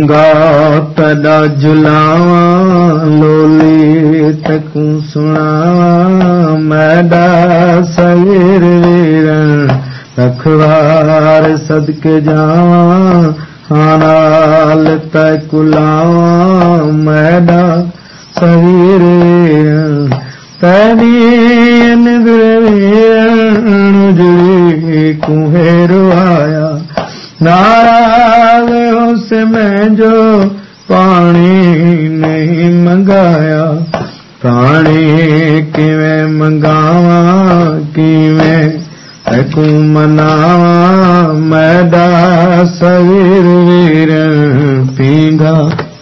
منگا پیدا جلاواں لولی تک سنا میڈا سیر ویرن رکھوار صدقے جاواں ہانال تک لاواں میڈا سیر ویرن تین جڑی کوہر ناراض اس میں جو پانی نہیں منگایا پانی کیویں منگاوا کیویں کو مناوا میڈا سویر ویر پیگا